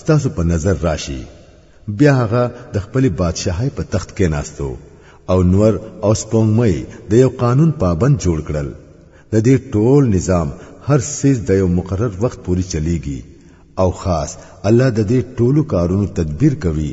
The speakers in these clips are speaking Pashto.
ستاسو په نظر راشي بیا هغه د خپل بادشاهي په تخت کې ناستو او نور او سپوږمۍ د یو قانون پابند جوړ کړل د دې ټول نظام هر سیز د یو مقرر وخت پورې چلیږي او خاص الله د دې ټولو کارونو تدبیر کوي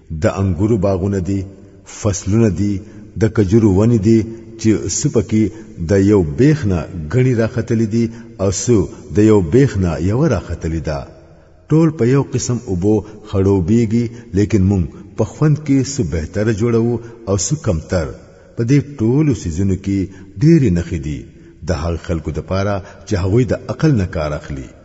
د انګورو باغونه دي فصلونه دي د کجورو ونې دي چې څه پکې د یو بیخ نه غني راختلي دي او څه د یو بیخ نه یو راختلي ده ټول په یو قسم اوبو خړوبېږي لیکن مونږ په خوند کې څه بهتر جوړو او څه کمتر په دې ټولو سيزونو کې ډېری نخې دي د هغه خلکو لپاره چې هغوی د عقل نه کار اخلي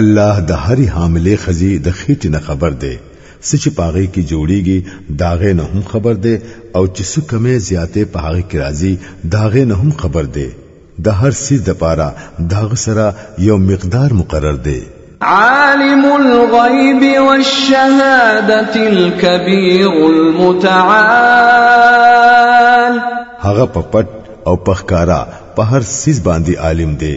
الله د هرې حاملې خزي د خېټې نه خبر دی څه چې پاغې کې جوړیږي داغه نه هم خبر دی او چې څه کمې زیاتې پاغې کې راځي داغه نه هم خبر دی د هر سیز د پاره داغه سره یو مقدار مقرر دی عالم الغيب والشهادة الكبير المتعال هغه په پټ او پخکارا په هر سیز باندې عالم دی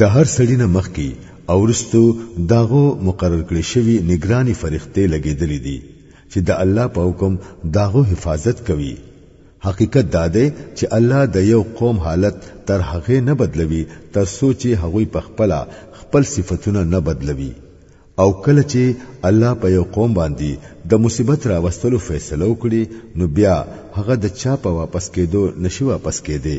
د هر سړی نه مخکي او رستو داغو مقرر کړی شوی نگرانی فرښتې لګیدلې دي چې د الله په حکم داغو حفاظت کوي حقیقت دا دی چې الله د یو قوم حالت تر هغه نه بدلوي تر څو چې هغوی په خپل خپل صفاتونه نه بدلوي او کله چې الله په یو قوم باندې د مصیبت راوستلو فیصله وکړي نو بیا هغه د چا په واپس کېدو نشي واپس کېدی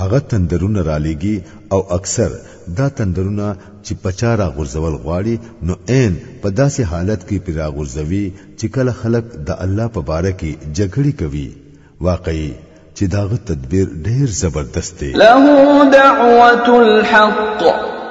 هغه تندرونه رالیږي او اکثر دا تندرونه چې پچا راغورځول غواړي نو عین په داسې حالت کې پرې راغورځوي چې کله خلک د الله په باره کې جګړې کوي واقعي چې د هغه تدبیر ډېر زبردست دی. له دعوة الحق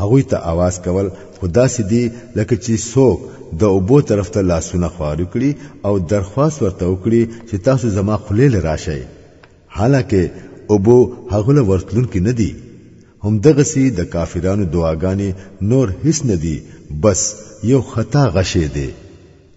هغوی ته आवाज کول خو داسې دي لکه چې څوک د اوبو طرف ته لاسونه خوارو کړي او درخواست ورته وکړي چې تاسو زما خولې له راشئ حالکه اوبو هغه له ورتلونکي نه دي هم دغسی د کافرانو دعاګانې نور هیڅ نه دي بس یو خطا غشې دی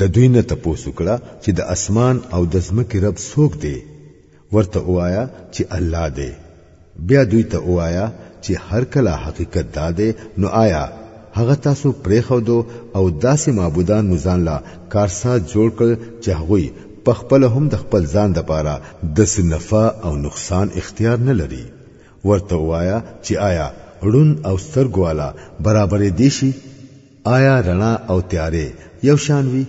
د دوی نه تپوسو کړه چې د اسمان او د ځمکې رب څوک دی ورته وایا چې الله دی بیا دوی ته وایا چې هر کله حقیقت دا دی نو آیا هغه تاسو پرېخو دو او داسې معبودان مو ځان لا کارساز جوړ کړ چې هغوی په خپل هم د خپل ځان د پاره د سنفا او نقصان اختیار نه لري ورته وایا چې آیا ړون او سترګوالا برابرې دي شي آیا رڼا او تیارې یو شان وي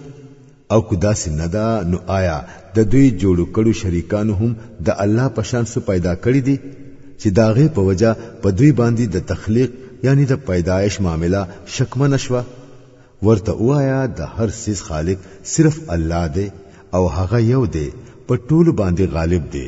او کو داسې نه ده نو آیا د دوی جوړو کړو شریکانو هم د الله په شان څه پیدا کړی دي چې داغه په وجه په دوی باندې د تخلیق یعنی د پیدایش معاملہ شکمن شوه ورته وایا د هر سیز خالق صرف الله دی او هغه یو دی په ټولو باندې غالب دی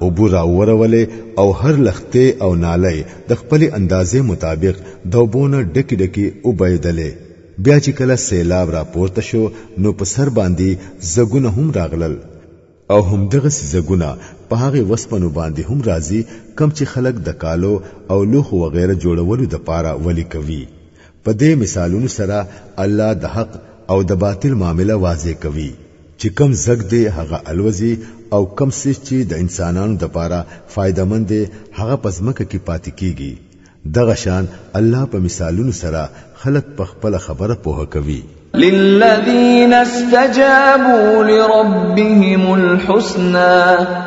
او بو راورولې او هر لخته او نالې د خپل اندازې مطابق دوبونه ډکی ډکی او بيدلې بیا چې کله سیلاب را پورته شو نو په سر باندې زګونه هم راغلل او هم دغه سزګونه په هغه وسپنو باندې هم راځي کم چې خلک د کالو او لوخو وغیره جوړولو د پاره ولي کوي په دې مثالونو سره الله د حق او د باطل معامله واضح کوي چې کم زګ دی هغه الوزي او کم سیس چې د انسانانو د پاره فائدہ مند دی هغه پزمکه کې پاتې کیږي دغه شان الله په مثالونو سره خلق په خپل خبره پوهه کوي للذین استجابوا لربهم الحسنى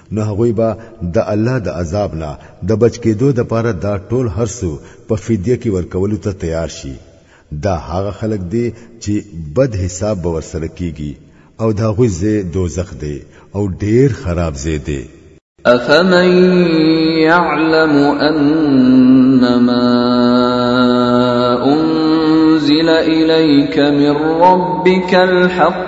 نو هغوی به د الله د عذاب نه د بچ کېدو د پاره دا ټول هرڅو په فدیه کې ورکولو ته تیار شي دا هغه خلک دي چې بد حساب به ورسره کیږي او دا غوی زه دوزخ دی او ډیر خراب زه دی افمن يعلم انما انزل اليك من ربك الحق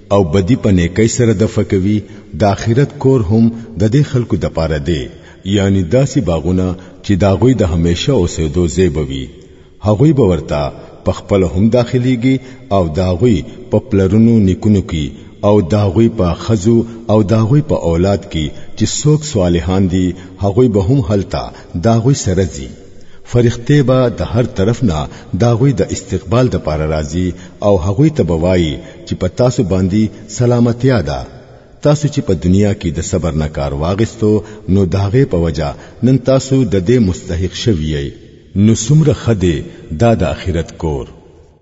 او بدی په نیکۍ سره د فکوي د اخرت کور هم د دې خلکو د پاره دی یعنی داسې باغونه چې دا غوي د همیشه اوسېدو ځای بوي هغوی به ورته په خپل هم داخليږي او دا غوي په پلرونو نیکونو کې او دا غوي په خزو او دا غوي په اولاد کې چې څوک صالحان دي هغوی به هم هلته دا غوي سره ځي فرښتې به د هر طرف نه دا غوي د استقبال د پاره راځي او هغوی ته بوایي چې په تاسو باندې سلامتیا ده تاسو چې په دنیا کې د صبر نه کار واغستو نو داغه په وجا نن تاسو د دې مستحق شوی نو سمره خده دا د اخرت کور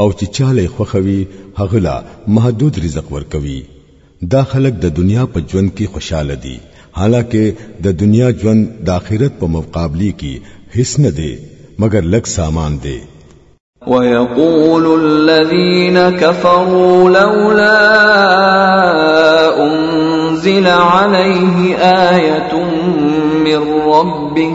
او چې چاله خوخوي هغه لا محدود رزق ورکوي دا خلک د دنیا په ژوند کې خوشاله دي حالکه د دنیا ژوند د آخرت په مقابله کې هیڅ نه دی مګر لک سامان دی ويقول الذين كفروا لولا انزل عليه ايه من ربه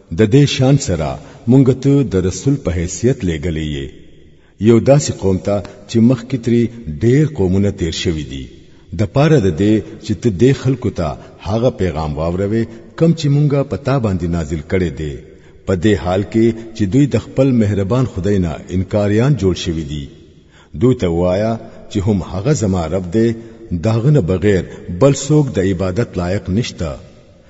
د دې شان سره مونږ ته د رسول په حیثیت لېږلې یې یو داسې قوم ته چې مخکې ترې ډېر قومونه تیر شوي دي د پاره د دې چې ته دې خلکو ته هغه پیغام واوروې کم چې مونږه په تا باندې نازل کړي دي په دې حال کې چې دوی د خپل مهربان خدای نه انکاریان جوړ شوی دي دوی ته وایا چې هم هغه زما رب دی داغه نه بغیر بل څوک د عبادت لایق نشته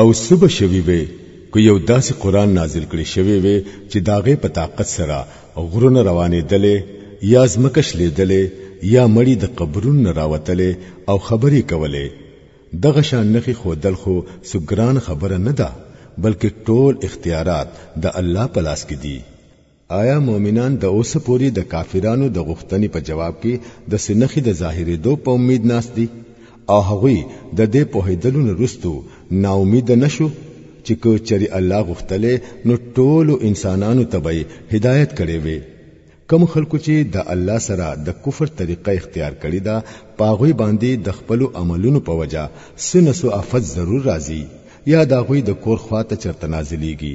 او سبه شوی وي که یو داسې قران نازل کړي شوی وي چې داغه په طاقت سره غرونه روانې دلې یا زمکش لیدلې یا مړی د قبرون نه راوتلې او خبرې کولې دغه شان نخي خودل خو سګران خبره نه ده بلکې ټول اختیارات د الله په لاس کې دي آیا مؤمنان د اوسه پوري د کافرانو د غوښتنې په جواب کې د سنخي د ظاهرېدو په امید ناست دي او هغوی د دې په هیدلو نه رستو نا امید نشو چې کو چری الله غختله نو ټول انسانانو ته به هدایت کړي وي کوم خلکو چې د الله سره د کفر طریقه اختیار کړې ده پاغوي باندې د خپل عملونو په وجا سنسو افت ضرور راځي یا داغوي د کور خواته چرته نازلېږي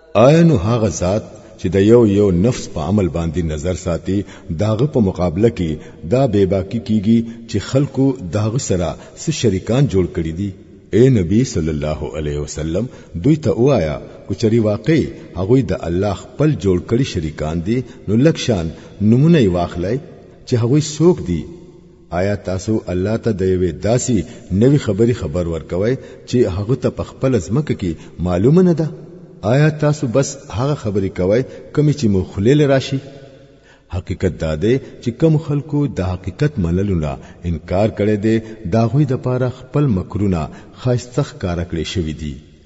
آیا نو هغه ذات چې د یو یو نفس په عمل باندې نظر ساتي داغه په مقابله کې دا بے باقی کیږي چې خلکو داغه سره څه شریکان جوړ کړي دي اے نبی صلی الله علیه وسلم دوی ته وایا کچری واقعي هغه د الله خپل جوړ کړي شریکان دي نو لکشان نمونه واخلای چې هغه څوک دي آیا تاسو الله ته د یوې داسي نوي خبري خبر ورکوي چې هغه ته په خپل ځمکه کې معلومه نه ده آیا تاسو بس هغه خبري کوي کمی چې مو خلیل راشي حقیقت دا دی چې کم خلکو د حقیقت منلو نه انکار کړي دي دا غوي د پاره خپل مکرونه خاص تخ کار کړی شوی دي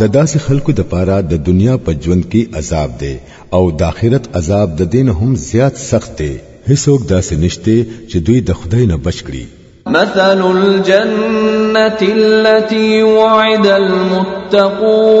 د داسې خلکو د پاره د دنیا په ژوند کې عذاب دی او د آخرت عذاب د دین هم زیات سخت دی هیڅوک داسې نشته چې دوی د خدای نه بچ کړي مثل الجنة التي وعد المتقون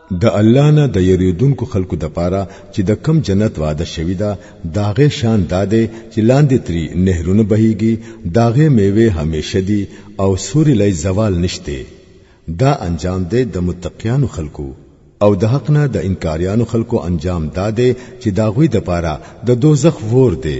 د الله نه د یریدونکو خلکو د پاره چې د کم جنت وعده شوی دا داغه شان داده چې لاندې تری نهرونه بهیږي داغه میوه همیشه دی او سوري لای زوال نشته دا انجام دی د متقیانو خلکو او د حق نه د انکاریانو خلکو انجام داده چې داغوی د پاره د دوزخ ور دی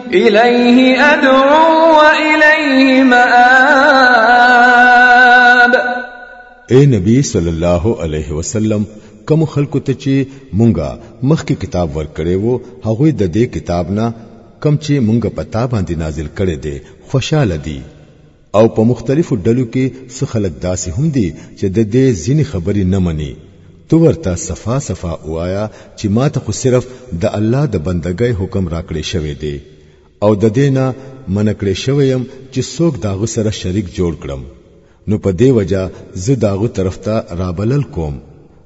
الیه ادعو و الیه مآب اے نبی صلی الله علیه وسلم کوم خلکو ته چې مونږه مخکې کتاب ورکړې وو هغه د دې کتاب نه کم چې مونږه پتا باندې نازل کړي دي خوشاله دي او په مختلفو ډلو کې څه خلک داسې هم دي چې د دې ځینې خبرې نه مني تو ورته صفا صفا وایا چې ما ته خو صرف د الله د بندګۍ حکم راکړې شوی دی او د دې نه منکړې شوی يم چې څوک داغه سره شریک جوړ کړم نو په دې وجه زه داغه طرف ته رابلل کوم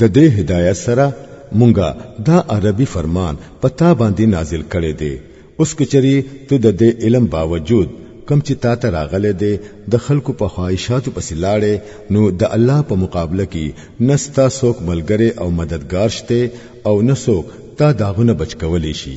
د دې هدایت سره مونږه دا عربي فرمان په تا باندې نازل کړي دي اوس کچري ته د دې علم باوجود کم چې تا ته راغلي دي د خلکو په خواهشاتو پسې لاړې نو د الله په مقابله کې نستا څوک ملګری او مددگار شته او نسوک تا داغونه بچ کولی شي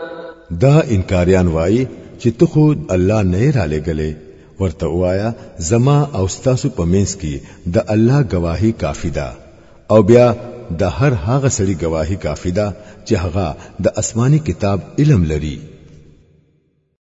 دا انکاریان وایي چې ته خو الله نه را لګلې ورته وایا زما او ستاسو په منځ کې د الله گواهی کافی ده او بیا د هر هغه سړي گواهی کافی ده چې هغه د آسماني کتاب علم لري